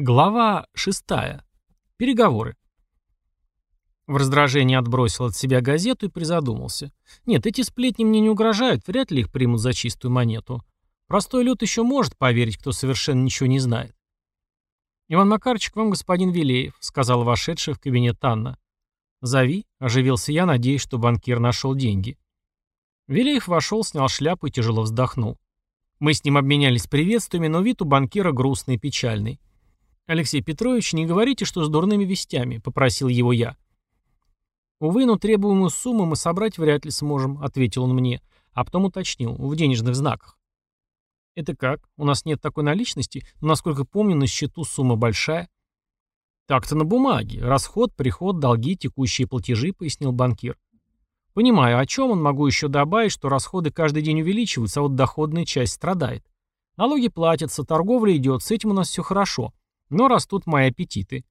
Глава 6. Переговоры. В раздражении отбросил от себя газету и призадумался. Нет, эти сплетни мне не угрожают, вряд ли их примут за чистую монету. Простой люд еще может поверить, кто совершенно ничего не знает. «Иван Макарчик, вам господин Вилеев», — сказал вошедший в кабинет Анна. «Зови», — оживился я, надеясь, что банкир нашел деньги. Вилеев вошел, снял шляпу и тяжело вздохнул. Мы с ним обменялись приветствиями, но вид у банкира грустный и печальный. «Алексей Петрович, не говорите, что с дурными вестями», — попросил его я. «Увы, но требуемую сумму мы собрать вряд ли сможем», — ответил он мне, а потом уточнил, в денежных знаках. «Это как? У нас нет такой наличности, но, насколько помню, на счету сумма большая». «Так-то на бумаге. Расход, приход, долги, текущие платежи», — пояснил банкир. Понимаю, о чем он, могу еще добавить, что расходы каждый день увеличиваются, а вот доходная часть страдает. Налоги платятся, торговля идет, с этим у нас все хорошо. Но растут мои аппетиты.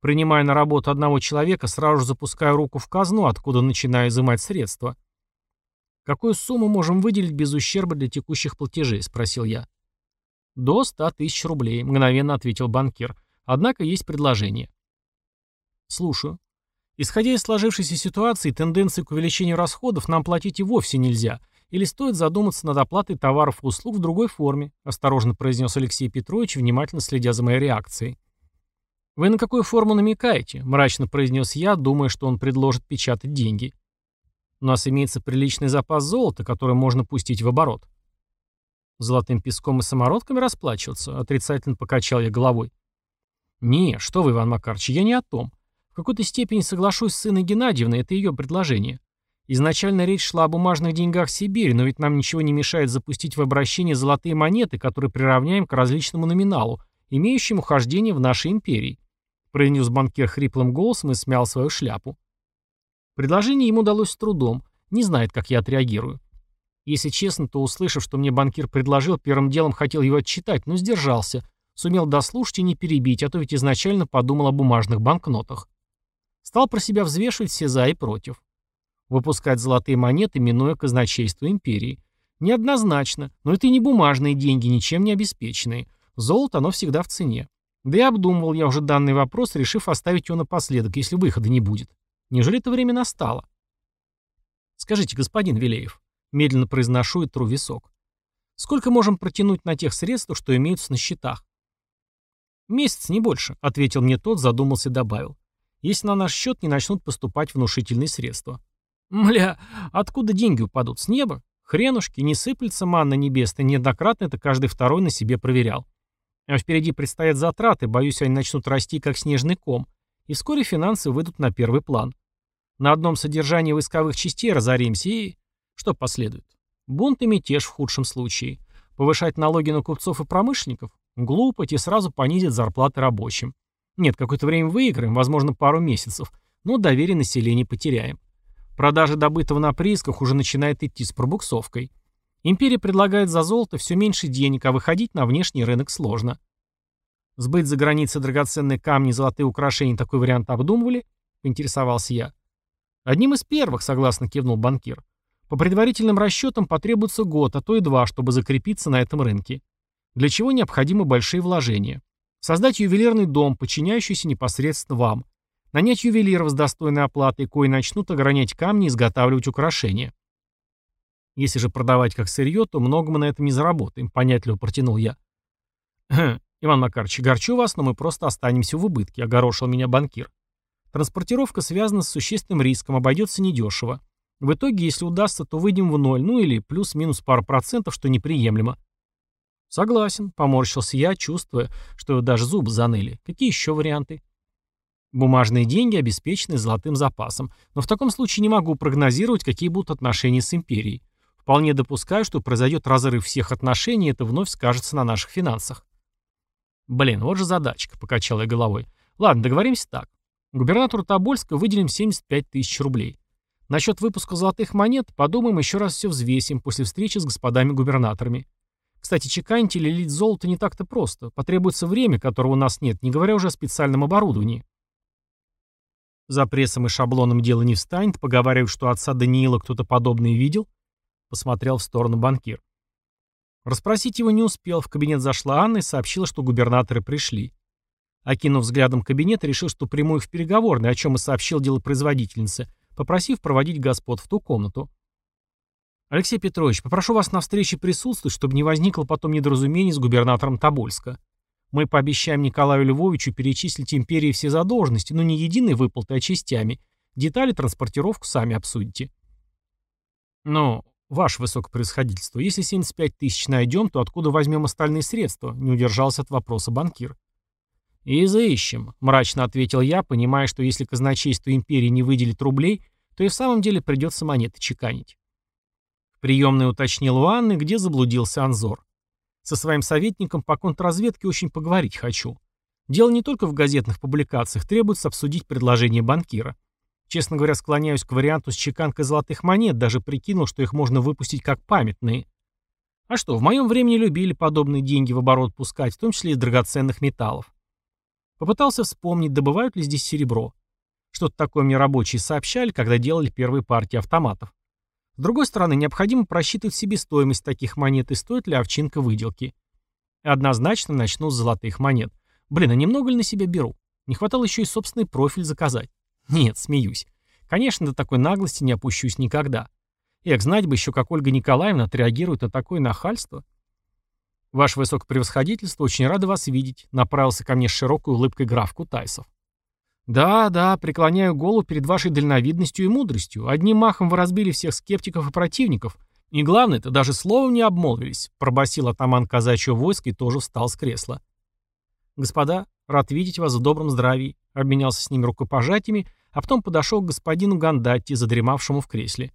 Принимая на работу одного человека, сразу же запускаю руку в казну, откуда начинаю изымать средства. «Какую сумму можем выделить без ущерба для текущих платежей?» – спросил я. «До 100 тысяч рублей», – мгновенно ответил банкир. «Однако есть предложение». «Слушаю». Исходя из сложившейся ситуации и тенденции к увеличению расходов, нам платить и вовсе нельзя. Или стоит задуматься над оплатой товаров и услуг в другой форме, осторожно произнес Алексей Петрович, внимательно следя за моей реакцией. «Вы на какую форму намекаете?» – мрачно произнес я, думая, что он предложит печатать деньги. «У нас имеется приличный запас золота, который можно пустить в оборот». «Золотым песком и самородками расплачиваться?» – отрицательно покачал я головой. «Не, что вы, Иван Макарович, я не о том. В какой-то степени соглашусь с сыном Геннадьевной, это ее предложение. Изначально речь шла о бумажных деньгах Сибири, но ведь нам ничего не мешает запустить в обращение золотые монеты, которые приравняем к различному номиналу, имеющему хождение в нашей империи. Произнес банкир хриплым голосом и смял свою шляпу. Предложение ему удалось с трудом, не знает, как я отреагирую. Если честно, то, услышав, что мне банкир предложил, первым делом хотел его отчитать, но сдержался, сумел дослушать и не перебить, а то ведь изначально подумал о бумажных банкнотах. Стал про себя взвешивать все за и против. Выпускать золотые монеты, минуя казначейство империи. Неоднозначно, но это и не бумажные деньги, ничем не обеспеченные. Золото, оно всегда в цене. Да и обдумывал я уже данный вопрос, решив оставить его напоследок, если выхода не будет. Неужели это время настало? Скажите, господин Вилеев, медленно произношу и тру висок. Сколько можем протянуть на тех средствах, что имеются на счетах? Месяц, не больше, ответил мне тот, задумался и добавил если на наш счет не начнут поступать внушительные средства. Мля, откуда деньги упадут? С неба? Хренушки, не сыплется манна небесная, неоднократно это каждый второй на себе проверял. А впереди предстоят затраты, боюсь, они начнут расти как снежный ком, и вскоре финансы выйдут на первый план. На одном содержании войсковых частей разоримся и... Что последует? Бунт и мятеж в худшем случае. Повышать налоги на купцов и промышленников? Глупо, те сразу понизят зарплаты рабочим. Нет, какое-то время выиграем, возможно, пару месяцев, но доверие населения потеряем. Продажа добытого на приисках уже начинает идти с пробуксовкой. Империя предлагает за золото все меньше денег, а выходить на внешний рынок сложно. Сбыть за границей драгоценные камни и золотые украшения такой вариант обдумывали? Поинтересовался я. Одним из первых, согласно кивнул банкир. По предварительным расчетам потребуется год, а то и два, чтобы закрепиться на этом рынке. Для чего необходимы большие вложения. Создать ювелирный дом, подчиняющийся непосредственно вам. Нанять ювелиров с достойной оплатой, кои начнут огранять камни и изготавливать украшения. Если же продавать как сырье, то много мы на этом не заработаем, понятливо протянул я. «Хм, Иван Макарович, горчу вас, но мы просто останемся в убытке, огорошил меня банкир. Транспортировка связана с существенным риском, обойдется недешево. В итоге, если удастся, то выйдем в ноль, ну или плюс-минус пару процентов, что неприемлемо. Согласен, поморщился я, чувствуя, что даже зубы заныли. Какие еще варианты? Бумажные деньги обеспечены золотым запасом, но в таком случае не могу прогнозировать, какие будут отношения с империей. Вполне допускаю, что произойдет разрыв всех отношений, и это вновь скажется на наших финансах. Блин, вот же задачка, покачал я головой. Ладно, договоримся так. Губернатору Тобольска выделим 75 тысяч рублей. Насчет выпуска золотых монет подумаем еще раз все взвесим после встречи с господами губернаторами. Кстати, чеканить или лить золото не так-то просто. Потребуется время, которого у нас нет, не говоря уже о специальном оборудовании. За прессом и шаблоном дело не встанет, поговаривают, что отца Даниила кто-то подобное видел. Посмотрел в сторону банкир. Расспросить его не успел, в кабинет зашла Анна и сообщила, что губернаторы пришли. Окинув взглядом кабинет, решил, что приму их в переговорной, о чем и сообщил делопроизводительнице, попросив проводить господ в ту комнату. «Алексей Петрович, попрошу вас на встрече присутствовать, чтобы не возникло потом недоразумений с губернатором Тобольска. Мы пообещаем Николаю Львовичу перечислить империи все задолженности, но не единой выплатой, а частями. Детали транспортировку сами обсудите». «Ну, ваше высокопроисходительство, если 75 тысяч найдем, то откуда возьмем остальные средства?» не удержался от вопроса банкир. «Изыщем», — мрачно ответил я, понимая, что если казначейство империи не выделит рублей, то и в самом деле придется монеты чеканить. В приемной уточнил у Анны, где заблудился Анзор. Со своим советником по контрразведке очень поговорить хочу. Дело не только в газетных публикациях, требуется обсудить предложение банкира. Честно говоря, склоняюсь к варианту с чеканкой золотых монет, даже прикинул, что их можно выпустить как памятные. А что, в моем времени любили подобные деньги в оборот пускать, в том числе из драгоценных металлов. Попытался вспомнить, добывают ли здесь серебро. Что-то такое мне рабочие сообщали, когда делали первые партии автоматов. С другой стороны, необходимо просчитывать себестоимость таких монет и стоит ли овчинка выделки. Однозначно начну с золотых монет. Блин, а немного ли на себя беру? Не хватало еще и собственный профиль заказать. Нет, смеюсь. Конечно, до такой наглости не опущусь никогда. Эх, знать бы еще, как Ольга Николаевна отреагирует на такое нахальство. «Ваше высокопревосходительство, очень рады вас видеть», — направился ко мне с широкой улыбкой граф Кутайсов. «Да, да, преклоняю голову перед вашей дальновидностью и мудростью. Одним махом вы разбили всех скептиков и противников. И главное-то, даже словом не обмолвились», — пробасил атаман казачьего войска и тоже встал с кресла. «Господа, рад видеть вас в добром здравии», — обменялся с ними рукопожатиями, а потом подошел к господину Гандатти, задремавшему в кресле.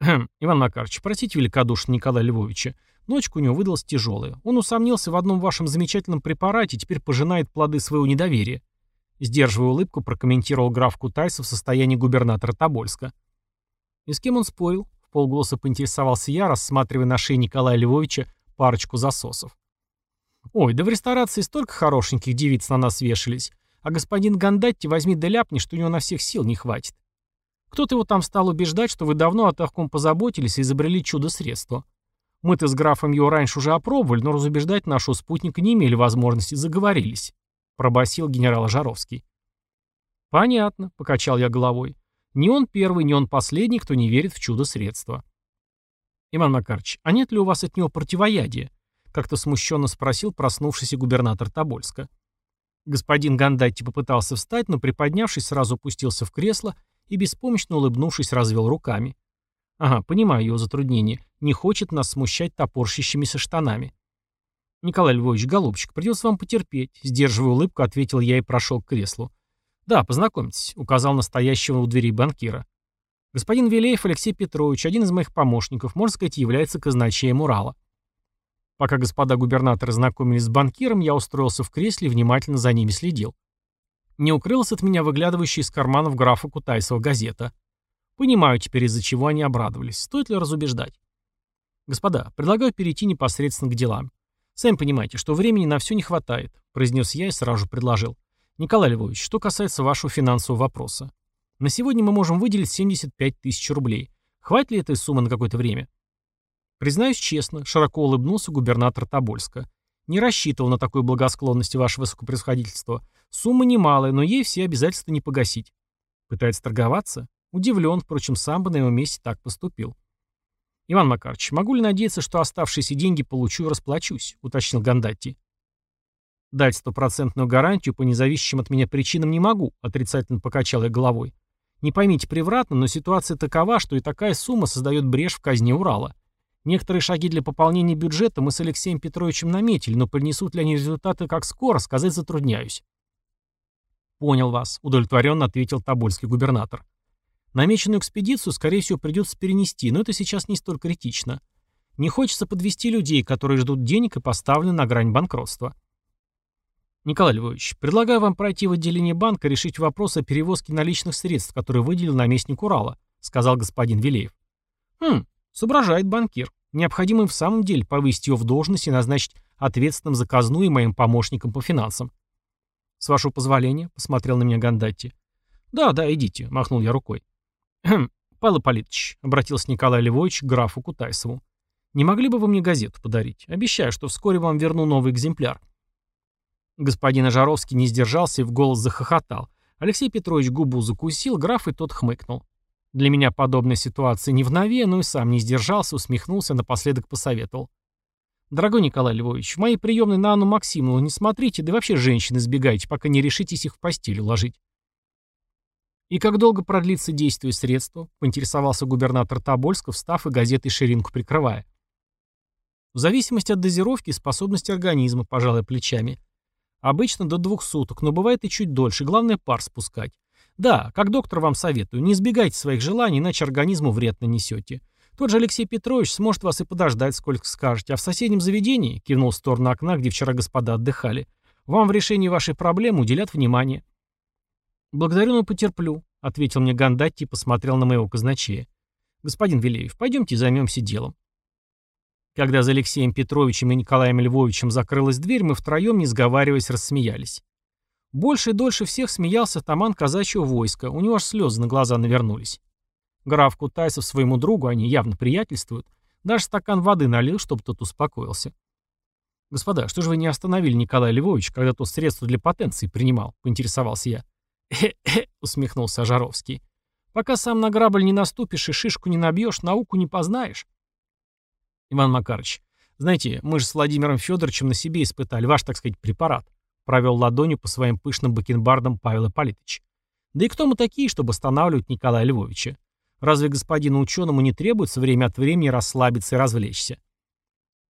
«Хм, Иван Макарович, простите великодушно Николая Львовича, Ночка у него выдалась тяжелая. Он усомнился в одном вашем замечательном препарате и теперь пожинает плоды своего недоверия. Сдерживая улыбку, прокомментировал граф Кутайсов в состоянии губернатора Тобольска. И с кем он спорил? В полголоса поинтересовался я, рассматривая на шее Николая Львовича парочку засосов. Ой, да в ресторации столько хорошеньких девиц на нас вешались. А господин Гандатти возьми да ляпни, что у него на всех сил не хватит. Кто-то его там стал убеждать, что вы давно о таком позаботились и изобрели чудо-средство. Мы-то с графом его раньше уже опробовали, но разубеждать нашего спутника не имели возможности, заговорились», — пробасил генерал Жаровский. «Понятно», — покачал я головой. «Не он первый, не он последний, кто не верит в чудо-средства». «Иван Макарович, а нет ли у вас от него противоядия?» — как-то смущенно спросил проснувшийся губернатор Тобольска. Господин Гандатти попытался встать, но, приподнявшись, сразу опустился в кресло и, беспомощно улыбнувшись, развел руками. Ага, понимаю его затруднение. Не хочет нас смущать топорщащимися штанами. Николай Львович, голубчик, придется вам потерпеть. Сдерживая улыбку, ответил я и прошел к креслу. Да, познакомьтесь, указал настоящего у двери банкира. Господин Вилеев Алексей Петрович, один из моих помощников, можно сказать, является казначеем Урала. Пока господа губернаторы знакомились с банкиром, я устроился в кресле и внимательно за ними следил. Не укрылась от меня выглядывающая из карманов графа Кутайсова газета. Понимаю теперь, из-за чего они обрадовались. Стоит ли разубеждать? Господа, предлагаю перейти непосредственно к делам. Сами понимаете, что времени на все не хватает, произнес я и сразу же предложил. Николай Львович, что касается вашего финансового вопроса. На сегодня мы можем выделить 75 тысяч рублей. Хватит ли этой суммы на какое-то время? Признаюсь честно, широко улыбнулся губернатор Тобольска. Не рассчитывал на такую благосклонность ваше высокопревосходительство. Сумма немалая, но ей все обязательства не погасить. Пытается торговаться? Удивлен, впрочем, сам бы на его месте так поступил. «Иван Макарович, могу ли надеяться, что оставшиеся деньги получу и расплачусь?» — уточнил Гандатти. «Дать стопроцентную гарантию по независящим от меня причинам не могу», — отрицательно покачал я головой. «Не поймите превратно, но ситуация такова, что и такая сумма создает брешь в казне Урала. Некоторые шаги для пополнения бюджета мы с Алексеем Петровичем наметили, но принесут ли они результаты как скоро, сказать затрудняюсь». «Понял вас», — удовлетворенно ответил Тобольский губернатор. Намеченную экспедицию, скорее всего, придется перенести, но это сейчас не столь критично. Не хочется подвести людей, которые ждут денег и поставлены на грань банкротства. Николай Львович, предлагаю вам пройти в отделение банка решить вопрос о перевозке наличных средств, которые выделил наместник Урала, сказал господин Вилеев. Хм, соображает банкир. Необходимо им в самом деле повысить его в должности и назначить ответственным за казну и моим помощником по финансам. С вашего позволения, посмотрел на меня Гандатти. Да, да, идите, махнул я рукой. «Хм, Павел Политович», — обратился Николай Львович к графу Кутайсову, «не могли бы вы мне газету подарить? Обещаю, что вскоре вам верну новый экземпляр». Господин Ожаровский не сдержался и в голос захохотал. Алексей Петрович губу закусил, граф и тот хмыкнул. Для меня подобная ситуация не в нове, но и сам не сдержался, усмехнулся, напоследок посоветовал. «Дорогой Николай Львович, в моей приемной на Анну Максимовну не смотрите, да и вообще женщин избегайте, пока не решитесь их в постель уложить». «И как долго продлится действие средства?» — поинтересовался губернатор Тобольска, встав и газетой ширинку прикрывая. «В зависимости от дозировки и способности организма, пожалуй, плечами. Обычно до двух суток, но бывает и чуть дольше, главное пар спускать. Да, как доктор вам советую, не избегайте своих желаний, иначе организму вред нанесете. Тот же Алексей Петрович сможет вас и подождать, сколько скажете, а в соседнем заведении, кивнул в сторону окна, где вчера господа отдыхали, вам в решении вашей проблемы уделят внимание. Благодарю, но потерплю, ответил мне Гандатти и посмотрел на моего казначея. Господин Велеев, пойдемте займемся делом. Когда за Алексеем Петровичем и Николаем Львовичем закрылась дверь, мы втроем, не сговариваясь, рассмеялись. Больше и дольше всех смеялся таман казачьего войска, у него аж слезы на глаза навернулись. Граф Кутайсов своему другу, они явно приятельствуют, даже стакан воды налил, чтобы тот успокоился. «Господа, что же вы не остановили Николая Львовича, когда тот средства для потенции принимал?» — поинтересовался я. Усмехнулся Жаровский. «Пока сам на грабль не наступишь и шишку не набьешь, науку не познаешь». «Иван Макарович, знаете, мы же с Владимиром Федоровичем на себе испытали ваш, так сказать, препарат провел ладонью по своим пышным бакенбардам Павел Ипполитович. Да и кто мы такие, чтобы останавливать Николая Львовича? Разве господину ученому не требуется время от времени расслабиться и развлечься?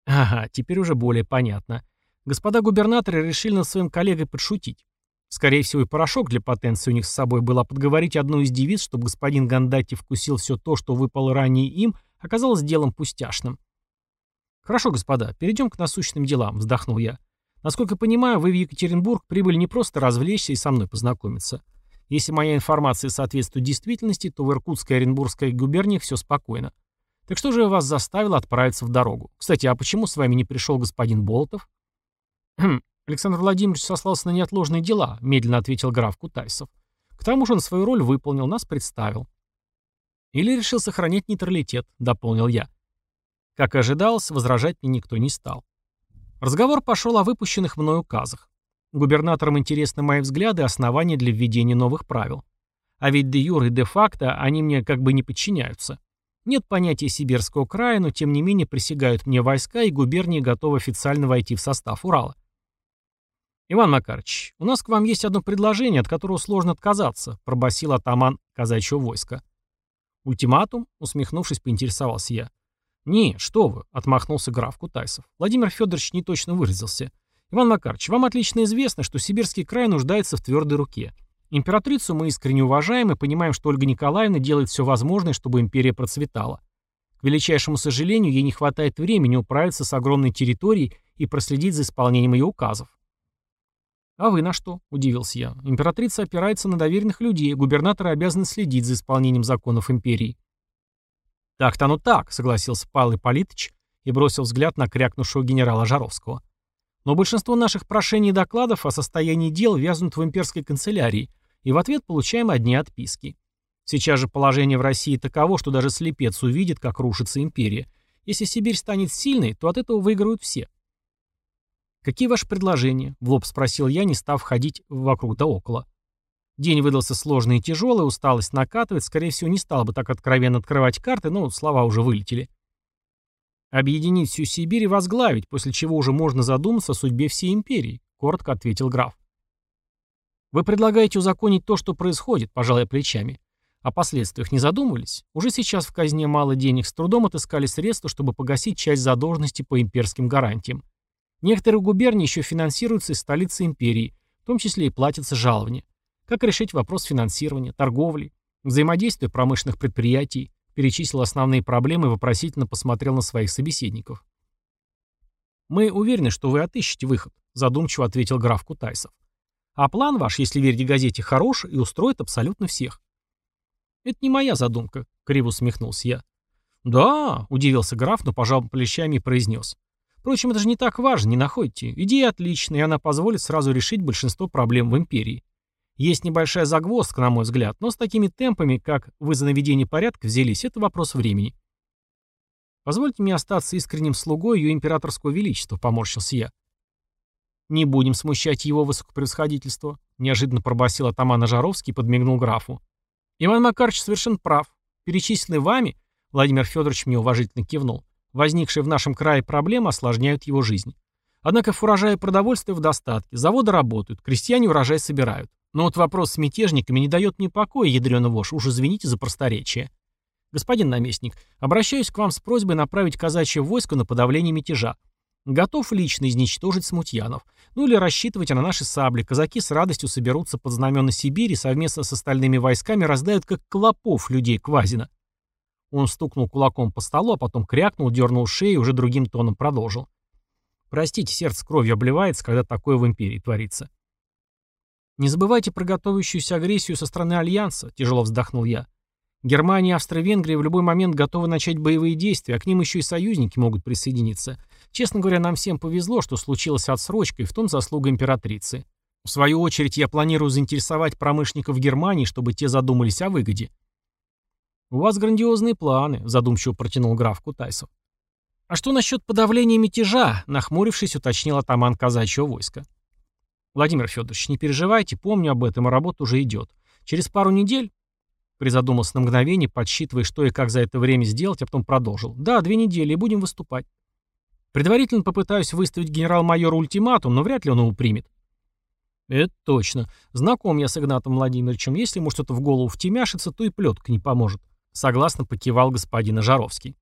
Ага, теперь уже более понятно. Господа губернаторы решили над своим коллегой подшутить. Скорее всего, и порошок для потенции у них с собой было подговорить одну из девиц, чтобы господин Гандати вкусил все то, что выпало ранее им, оказалось делом пустяшным. «Хорошо, господа, перейдем к насущным делам», — вздохнул я. Насколько понимаю, вы в Екатеринбург прибыли не просто развлечься и со мной познакомиться. Если моя информация соответствует действительности, то в Иркутской и Оренбургской губерниях все спокойно. Так что же вас заставило отправиться в дорогу? Кстати, а почему с вами не пришел господин Болотов? Александр Владимирович сослался на неотложные дела, медленно ответил граф Кутайсов. К тому же он свою роль выполнил, нас представил. Или решил сохранять нейтралитет, дополнил я. Как ожидалось, возражать мне никто не стал. Разговор пошел о выпущенных мной указах. Губернаторам интересны мои взгляды и основания для введения новых правил. А ведь де юр и де факто они мне как бы не подчиняются. Нет понятия сибирского края, но тем не менее присягают мне войска, и губернии готовы официально войти в состав Урала. «Иван Макарович, у нас к вам есть одно предложение, от которого сложно отказаться», пробасил атаман казачьего войска. «Ультиматум?» — усмехнувшись, поинтересовался я. «Не, что вы», — отмахнулся граф Кутайсов. Владимир Федорович не точно выразился. «Иван Макарович, вам отлично известно, что Сибирский край нуждается в твердой руке. Императрицу мы искренне уважаем и понимаем, что Ольга Николаевна делает все возможное, чтобы империя процветала. К величайшему сожалению, ей не хватает времени управиться с огромной территорией и проследить за исполнением ее указов. «А вы на что?» – удивился я. «Императрица опирается на доверенных людей, губернаторы обязаны следить за исполнением законов империи». «Так-то оно так», — согласился Павел Ипполитович и бросил взгляд на крякнувшего генерала Жаровского. «Но большинство наших прошений и докладов о состоянии дел вязнут в имперской канцелярии, и в ответ получаем одни отписки. Сейчас же положение в России таково, что даже слепец увидит, как рушится империя. Если Сибирь станет сильной, то от этого выиграют все». «Какие ваши предложения?» — в лоб спросил я, не став ходить вокруг да около. День выдался сложный и тяжелый, усталость накатывает, скорее всего, не стал бы так откровенно открывать карты, но слова уже вылетели. «Объединить всю Сибирь и возглавить, после чего уже можно задуматься о судьбе всей империи», — коротко ответил граф. «Вы предлагаете узаконить то, что происходит, пожалуй, плечами. О последствиях не задумывались? Уже сейчас в казне мало денег, с трудом отыскали средства, чтобы погасить часть задолженности по имперским гарантиям. Некоторые губернии еще финансируются из столицы империи, в том числе и платятся жалования. Как решить вопрос финансирования, торговли, взаимодействия промышленных предприятий, перечислил основные проблемы и вопросительно посмотрел на своих собеседников. «Мы уверены, что вы отыщете выход», – задумчиво ответил граф Кутайсов. «А план ваш, если верить газете, хорош и устроит абсолютно всех». «Это не моя задумка», — криво усмехнулся я. «Да», — удивился граф, но пожал плечами и произнес. «Впрочем, это же не так важно, не находите. Идея отличная, и она позволит сразу решить большинство проблем в империи. Есть небольшая загвоздка, на мой взгляд, но с такими темпами, как вы за наведение порядка взялись, это вопрос времени. Позвольте мне остаться искренним слугой ее императорского величества, поморщился я. «Не будем смущать его высокопревосходительство», — неожиданно пробасил атаман Жаровский и подмигнул графу. «Иван Макарович совершенно прав. Перечисленные вами, — Владимир Федорович мне уважительно кивнул, — возникшие в нашем крае проблемы осложняют его жизнь. Однако в урожае продовольствия в достатке, заводы работают, крестьяне урожай собирают. Но вот вопрос с мятежниками не дает мне покоя, ядрёна вошь, уж извините за просторечие. Господин наместник, обращаюсь к вам с просьбой направить казачье войско на подавление мятежа. Готов лично изничтожить смутьянов. Ну или рассчитывайте на наши сабли. Казаки с радостью соберутся под знамена Сибири совместно с остальными войсками раздают как клопов людей Квазина. Он стукнул кулаком по столу, а потом крякнул, дернул шею и уже другим тоном продолжил. Простите, сердце кровью обливается, когда такое в империи творится. Не забывайте про готовящуюся агрессию со стороны Альянса, тяжело вздохнул я. Германия и Австро-Венгрия в любой момент готовы начать боевые действия, а к ним еще и союзники могут присоединиться. Честно говоря, нам всем повезло, что случилась отсрочка, и в том заслуга императрицы. В свою очередь, я планирую заинтересовать промышленников Германии, чтобы те задумались о выгоде. «У вас грандиозные планы», — задумчиво протянул граф Кутайсов. «А что насчет подавления мятежа?» — нахмурившись, уточнил атаман казачьего войска. «Владимир Федорович, не переживайте, помню об этом, и работа уже идет. Через пару недель Призадумался на мгновение, подсчитывая, что и как за это время сделать, а потом продолжил. «Да, две недели, и будем выступать. Предварительно попытаюсь выставить генерал-майору ультиматум, но вряд ли он его примет». «Это точно. Знаком я с Игнатом Владимировичем. Если ему что-то в голову втемяшится, то и плетка не поможет», — согласно покивал господин Жаровский.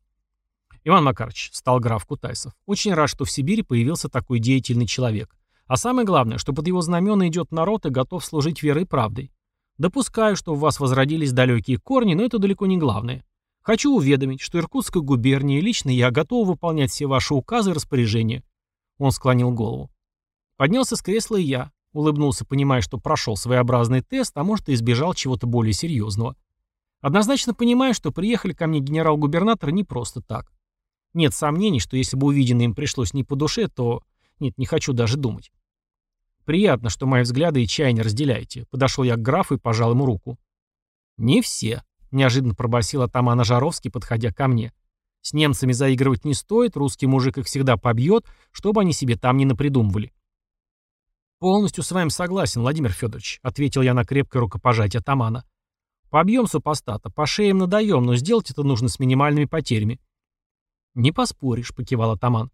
«Иван Макарович», — стал граф Кутайсов, — «очень рад, что в Сибири появился такой деятельный человек. А самое главное, что под его знамена идет народ и готов служить верой и правдой. Допускаю, что у вас возродились далекие корни, но это далеко не главное. Хочу уведомить, что Иркутской губернии лично я готов выполнять все ваши указы и распоряжения. Он склонил голову. Поднялся с кресла и я, улыбнулся, понимая, что прошел своеобразный тест, а может и избежал чего-то более серьезного. Однозначно понимаю, что приехали ко мне генерал-губернатор не просто так. Нет сомнений, что если бы увиденное им пришлось не по душе, то... Нет, не хочу даже думать. Приятно, что мои взгляды и чаяния разделяете. Подошел я к графу и пожал ему руку. Не все, неожиданно пробасил атаман Жаровский, подходя ко мне. С немцами заигрывать не стоит, русский мужик их всегда побьет, чтобы они себе там не напридумывали. «Полностью с вами согласен, Владимир Федорович», — ответил я на крепкое рукопожатие атамана. «Побьем супостата, по шеям надаем, но сделать это нужно с минимальными потерями». «Не поспоришь», — покивал атаман.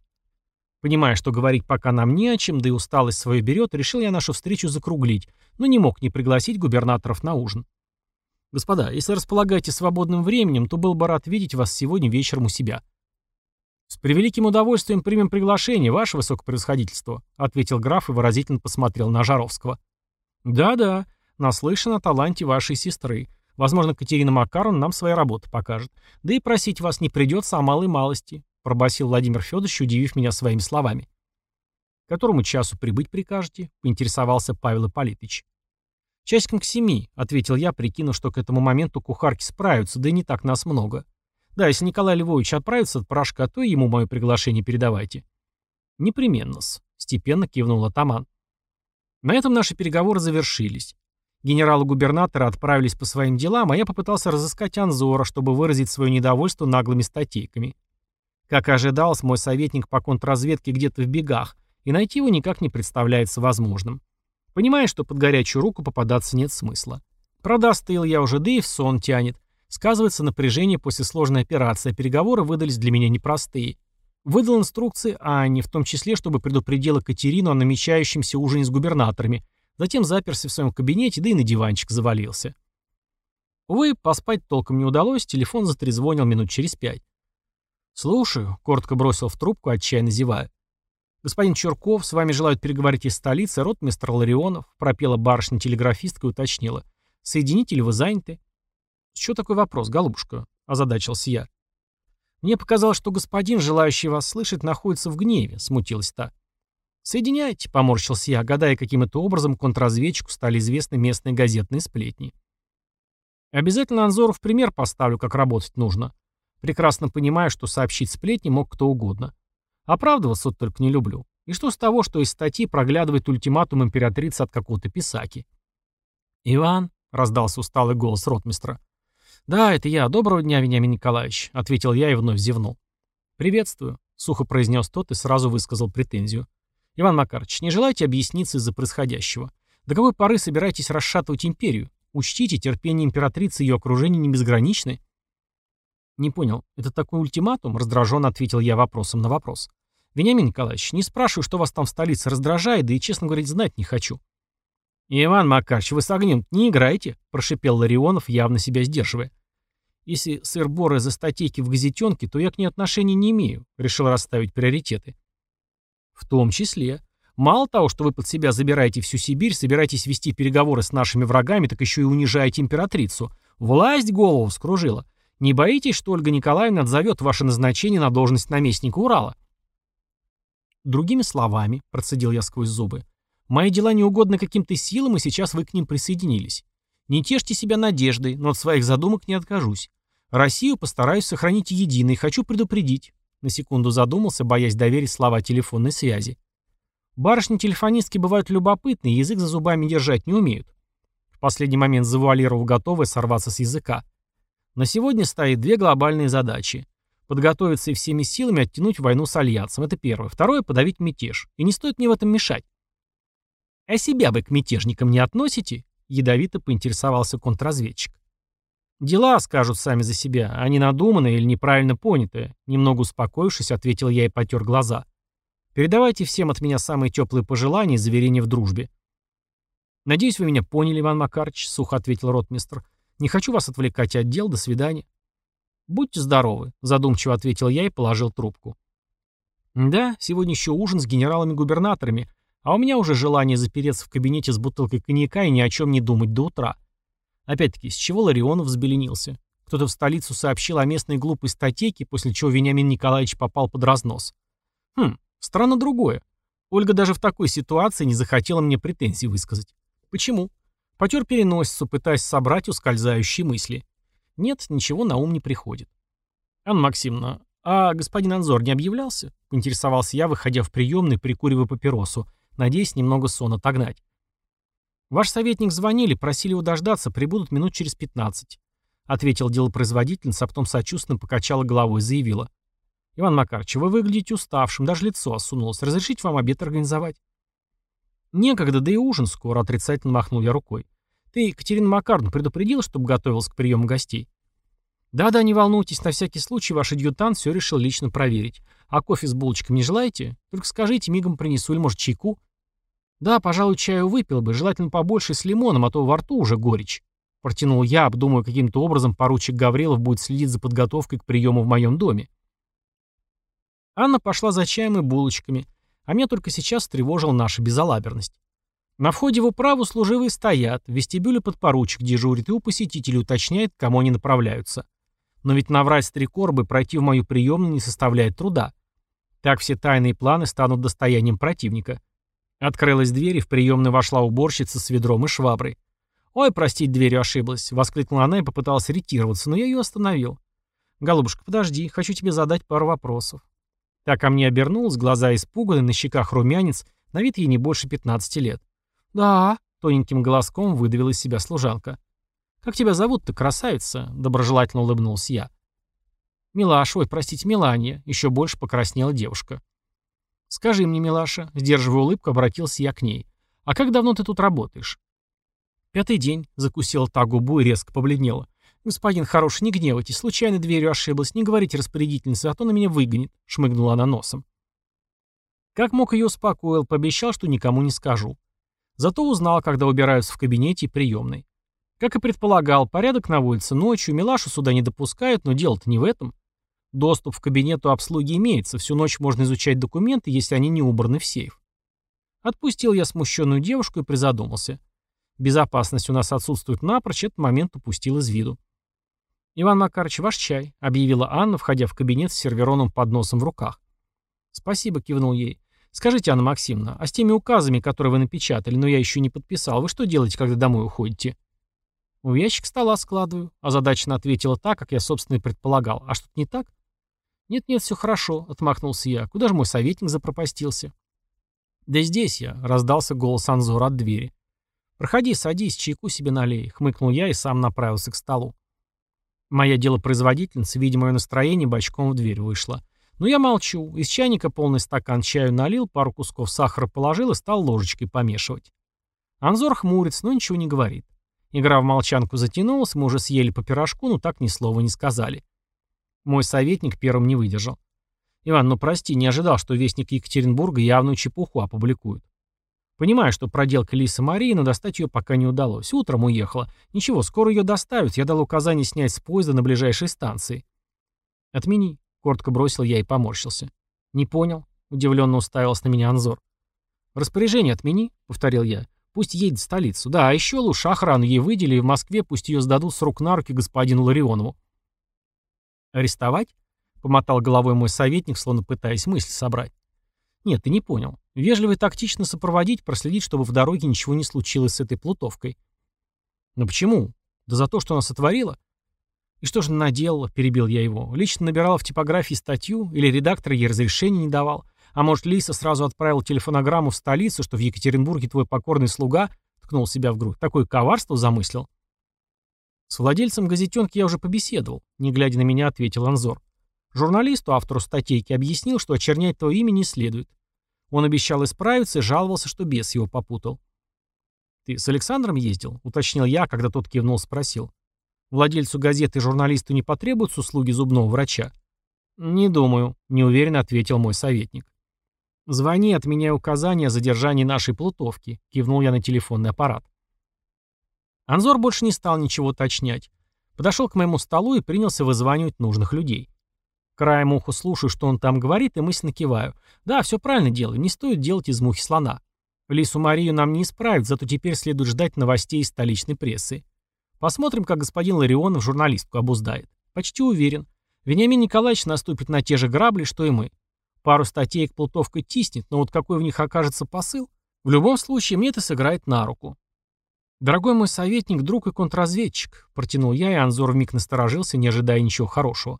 Понимая, что говорить пока нам не о чем, да и усталость свою берет, решил я нашу встречу закруглить, но не мог не пригласить губернаторов на ужин. Господа, если располагаете свободным временем, то был бы рад видеть вас сегодня вечером у себя. С превеликим удовольствием примем приглашение, ваше высокопревосходительство, ответил граф и выразительно посмотрел на Жаровского. Да-да, наслышан о таланте вашей сестры. Возможно, Катерина Макаровна нам свои работы покажет. Да и просить вас не придется о малой малости. — пробасил Владимир Федорович, удивив меня своими словами. «К которому часу прибыть прикажете?» — поинтересовался Павел Ипполитович. «Часиком к семи», — ответил я, прикинув, что к этому моменту кухарки справятся, да и не так нас много. «Да, если Николай Львович отправится от порошка, то ему мое приглашение передавайте». «Непременно-с», — степенно кивнул атаман. На этом наши переговоры завершились. Генералы-губернаторы отправились по своим делам, а я попытался разыскать Анзора, чтобы выразить свое недовольство наглыми статейками. Как и ожидалось, мой советник по контрразведке где-то в бегах, и найти его никак не представляется возможным. Понимая, что под горячую руку попадаться нет смысла. Продостыл я уже, да и в сон тянет. Сказывается напряжение после сложной операции, а переговоры выдались для меня непростые. Выдал инструкции Анне, в том числе, чтобы предупредила Катерину о намечающемся ужине с губернаторами, затем заперся в своем кабинете, да и на диванчик завалился. Увы, поспать толком не удалось, телефон затрезвонил минут через пять. «Слушаю», — коротко бросил в трубку, отчаянно зевая. «Господин Чурков, с вами желают переговорить из столицы, ротмистр Ларионов», — пропела барышня-телеграфистка и уточнила. «Соедините ли вы заняты?» «Что такой вопрос, голубушка?» — озадачился я. «Мне показалось, что господин, желающий вас слышать, находится в гневе», — смутилась та. «Соединяйте», — поморщился я, гадая, каким это образом контрразведчику стали известны местные газетные сплетни. «Обязательно Анзору в пример поставлю, как работать нужно. Прекрасно понимаю, что сообщить сплетни мог кто угодно. Оправдываться вот только не люблю. И что с того, что из статьи проглядывает ультиматум императрицы от какого-то писаки? «Иван», — раздался усталый голос ротмистра. «Да, это я. Доброго дня, Вениамин Николаевич», — ответил я и вновь зевнул. «Приветствую», — сухо произнес тот и сразу высказал претензию. Иван Макарович, не желаете объясниться из-за происходящего? До какой поры собираетесь расшатывать империю? Учтите, терпение императрицы и ее окружения не безграничны. Не понял, это такой ультиматум? Раздраженно ответил я вопросом на вопрос. Вениамин Николаевич, не спрашиваю, что вас там в столице раздражает, да и, честно говоря, знать не хочу. «Иван Макарович, вы с огнем не играете?» – прошипел Ларионов, явно себя сдерживая. «Если сыр-боры за статейки в газетенке, то я к ней отношения не имею», – решил расставить приоритеты. «В том числе. Мало того, что вы под себя забираете всю Сибирь, собираетесь вести переговоры с нашими врагами, так еще и унижаете императрицу. Власть голову вскружила. Не боитесь, что Ольга Николаевна отзовет ваше назначение на должность наместника Урала?» Другими словами, процедил я сквозь зубы, мои дела не угодны каким-то силам, и сейчас вы к ним присоединились. Не тешьте себя надеждой, но от своих задумок не откажусь. Россию постараюсь сохранить единой, хочу предупредить. На секунду задумался, боясь доверить слова телефонной связи. Барышни-телефонистки бывают любопытны, язык за зубами держать не умеют. В последний момент завуалировал готовый сорваться с языка. На сегодня стоит две глобальные задачи. Подготовиться и всеми силами оттянуть войну с Альянсом. Это первое. Второе – подавить мятеж. И не стоит мне в этом мешать. «А себя вы к мятежникам не относите?» – ядовито поинтересовался контрразведчик. «Дела скажут сами за себя, не надуманные или неправильно понятые», – немного успокоившись, ответил я и потер глаза. «Передавайте всем от меня самые теплые пожелания и заверения в дружбе». «Надеюсь, вы меня поняли, Иван Макарович», — сухо ответил ротмистр. «Не хочу вас отвлекать от дел. До свидания». «Будьте здоровы», — задумчиво ответил я и положил трубку. «Да, сегодня еще ужин с генералами-губернаторами, а у меня уже желание запереться в кабинете с бутылкой коньяка и ни о чем не думать до утра. Опять-таки, с чего Ларионов взбеленился? Кто-то в столицу сообщил о местной глупой статейке, после чего Вениамин Николаевич попал под разнос. Хм, странно другое. Ольга даже в такой ситуации не захотела мне претензий высказать. Почему? Потер переносицу, пытаясь собрать ускользающие мысли. Нет, ничего на ум не приходит. Анна Максимовна, а господин Анзор не объявлялся? Поинтересовался я, выходя в приемный, прикуривая папиросу, надеясь немного сон отогнать. Ваш советник звонили, просили его дождаться, прибудут минут через пятнадцать. Ответил делопроизводительница, а потом сочувственно покачала головой и заявила. «Иван Макарович, вы выглядите уставшим, даже лицо осунулось. Разрешите вам обед организовать?» «Некогда, да и ужин скоро», — отрицательно махнул я рукой. Ты Екатерина Макаровна предупредила, чтобы готовился к приему гостей? Да-да, не волнуйтесь, на всякий случай ваш адъютант все решил лично проверить. А кофе с булочками не желаете? Только скажите, мигом принесу, или может чайку? Да, пожалуй, чаю выпил бы, желательно побольше с лимоном, а то во рту уже горечь. Протянул я, обдумывая, каким-то образом поручик Гаврилов будет следить за подготовкой к приему в моем доме. Анна пошла за чаем и булочками, а меня только сейчас тревожила наша безалаберность. На входе в управу служивые стоят, в вестибюле подпоручик дежурит и у посетителей уточняет, к кому они направляются. Но ведь наврать три корбы пройти в мою приемную не составляет труда. Так все тайные планы станут достоянием противника. Открылась дверь, и в приемную вошла уборщица с ведром и шваброй. «Ой, простить, дверью ошиблась», — воскликнула она и попыталась ретироваться, но я ее остановил. «Голубушка, подожди, хочу тебе задать пару вопросов». Так ко мне обернулась, глаза испуганы, на щеках румянец, на вид ей не больше 15 лет. «Да», — тоненьким голоском выдавила из себя служанка. «Как тебя зовут-то, красавица?» — доброжелательно улыбнулся я. «Милаша, ой, простите, Миланья», — еще больше покраснела девушка. «Скажи мне, Милаша», — сдерживая улыбку, обратился я к ней. «А как давно ты тут работаешь?» «Пятый день», — закусила та губу и резко побледнела. «Господин хороший, не гневайтесь, случайно дверью ошиблась, не говорите распорядительнице, а то на меня выгонит», — шмыгнула она носом. Как мог ее успокоил, пообещал, что никому не скажу. Зато узнал, когда убираются в кабинете и приемной. Как и предполагал, порядок на улице ночью, Милашу сюда не допускают, но дело-то не в этом. Доступ в кабинет у обслуги имеется, всю ночь можно изучать документы, если они не убраны в сейф. Отпустил я смущенную девушку и призадумался. Безопасность у нас отсутствует напрочь, этот момент упустил из виду. «Иван Макарович, ваш чай», — объявила Анна, входя в кабинет с сервероном подносом в руках. «Спасибо», — кивнул ей. Скажите, Анна Максимовна, а с теми указами, которые вы напечатали, но я еще не подписал, вы что делаете, когда домой уходите? В ящик стола складываю, озадаченно ответила так, как я, собственно, и предполагал. А что-то не так? Нет-нет, все хорошо, отмахнулся я. Куда же мой советник запропастился? Да здесь я, раздался голос Анзора от двери. «Проходи, садись, чайку себе налей», — хмыкнул я и сам направился к столу. Моя делопроизводительница, видя мое настроение, бочком в дверь вышла. Но я молчу. Из чайника полный стакан чаю налил, пару кусков сахара положил и стал ложечкой помешивать. Анзор хмурится, но ничего не говорит. Игра в молчанку затянулась, мы уже съели по пирожку, но так ни слова не сказали. Мой советник первым не выдержал. «Иван, ну прости, не ожидал, что Вестник Екатеринбурга явную чепуху опубликует. Понимаю, что проделка Лисы Марии, но достать ее пока не удалось. Утром уехала. Ничего, скоро ее доставят. Я дал указание снять с поезда на ближайшей станции. Отмени. Коротко бросил я и поморщился. Не понял. Удивленно уставился на меня Анзор. Распоряжение отмени, повторил я. Пусть едет в столицу. Да, а еще лучше охрану ей выдели, и в Москве пусть ее сдадут с рук на руки господину Ларионову. Арестовать? Помотал головой мой советник, словно пытаясь мысли собрать. Нет, ты не понял. Вежливо и тактично сопроводить, проследить, чтобы в дороге ничего не случилось с этой плутовкой. Но почему? Да за то, что она сотворила? И что же она наделала, перебил я его. Лично набирала в типографии статью, или редактор ей разрешения не давал. А может, Лиса сразу отправила телефонограмму в столицу, что в Екатеринбурге твой покорный слуга ткнул себя в грудь. Такое коварство замыслил. С владельцем газетенки я уже побеседовал, не глядя на меня, ответил Анзор. Журналисту, автору статейки, объяснил, что очернять твое имя не следует. Он обещал исправиться и жаловался, что бес его попутал. «Ты с Александром ездил?» — уточнил я, когда тот кивнул, спросил. «Владельцу газеты журналисту не потребуются услуги зубного врача?» «Не думаю», — неуверенно ответил мой советник. «Звони, отменяй указания о задержании нашей плутовки», — кивнул я на телефонный аппарат. Анзор больше не стал ничего уточнять. Подошел к моему столу и принялся вызванивать нужных людей. Краем уха слушаю, что он там говорит, и мысленно киваю. Да, все правильно делаю, не стоит делать из мухи слона. Лису Марию нам не исправить, зато теперь следует ждать новостей из столичной прессы. Посмотрим, как господин Ларионов журналистку обуздает. Почти уверен. Вениамин Николаевич наступит на те же грабли, что и мы. Пару статей к плутовкой тиснет, но вот какой в них окажется посыл? В любом случае, мне это сыграет на руку. «Дорогой мой советник, друг и контрразведчик», — протянул я, и Анзор вмиг насторожился, не ожидая ничего хорошего.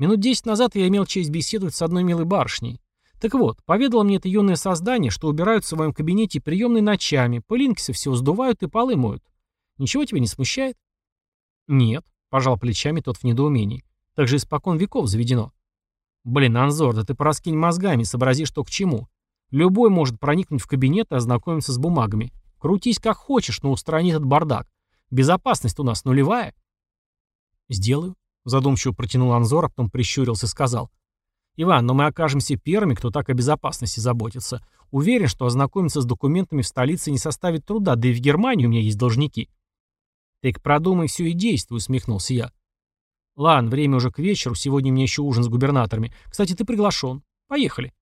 Минут десять назад я имел честь беседовать с одной милой барышней. Так вот, поведало мне это юное создание, что убирают в своем кабинете приемной ночами, пылинки со всего сдувают и полы моют. Ничего тебя не смущает? Нет, пожал плечами тот в недоумении. Так же испокон веков заведено. Блин, Анзор, да ты пораскинь мозгами, сообрази, что к чему. Любой может проникнуть в кабинет и ознакомиться с бумагами. Крутись как хочешь, но устранит этот бардак. Безопасность у нас нулевая. Сделаю. Задумчиво протянул Анзор, а потом прищурился и сказал. «Иван, но мы окажемся первыми, кто так о безопасности заботится. Уверен, что ознакомиться с документами в столице не составит труда, да и в Германии у меня есть должники». «Так продумай все и действуй», — усмехнулся я. «Ладно, время уже к вечеру, сегодня меня еще ужин с губернаторами. Кстати, ты приглашен. Поехали».